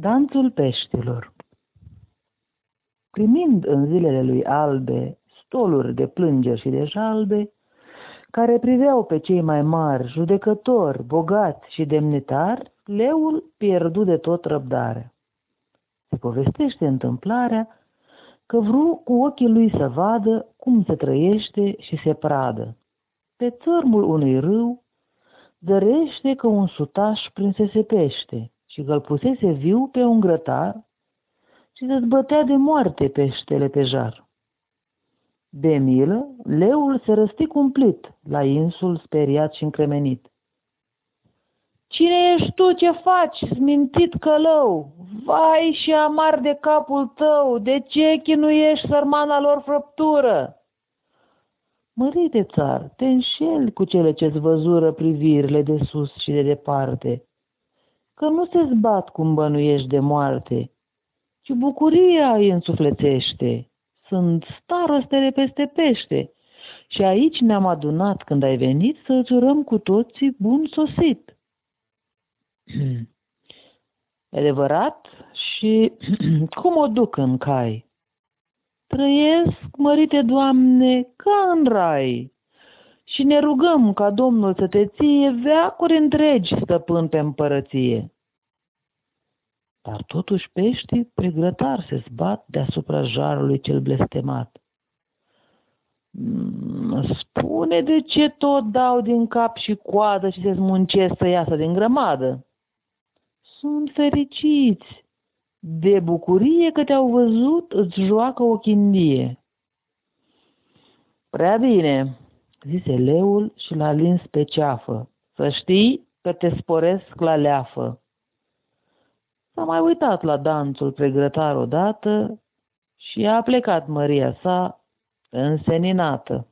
Danțul peștilor Primind în zilele lui albe stoluri de plângeri și de jalbe, care priveau pe cei mai mari, judecători, bogați și demnitari, leul pierdu de tot răbdare. Se povestește întâmplarea că vreau cu ochii lui să vadă cum se trăiește și se pradă. Pe țărmul unui râu zărește că un sutaș prinsese pește și că îl pusese viu pe un grătar și dezbătea de moarte peștele pe jar. De milă, leul se răsti cumplit la insul speriat și încremenit. Cine ești tu, ce faci, smintit călău? Vai și amar de capul tău, de ce chinuiești sărmana lor frăptură? Mărite țar, te înșeli cu cele ce-ți văzură privirile de sus și de departe, că nu se zbat cum bănuiești de moarte, ci bucuria îi însuflețește. Sunt starostele peste pește și aici ne-am adunat când ai venit să îți urăm cu toții bun sosit. Adevărat și cum o duc în cai? Trăiesc, mărite Doamne, ca în rai și ne rugăm ca Domnul să te ție veacuri întregi stăpân pe împărăție. Dar totuși peștii pregrătar se zbat deasupra jarului cel blestemat. Mm, spune de ce tot dau din cap și coadă și se smuncesc să iasă din grămadă. Sunt fericiți. De bucurie că te-au văzut, îți joacă o chindie. Prea bine, zise leul și l-a lins pe ceafă. Să știi că te sporesc la leafă. S-a mai uitat la danțul pregrătar odată și a plecat măria sa înseninată.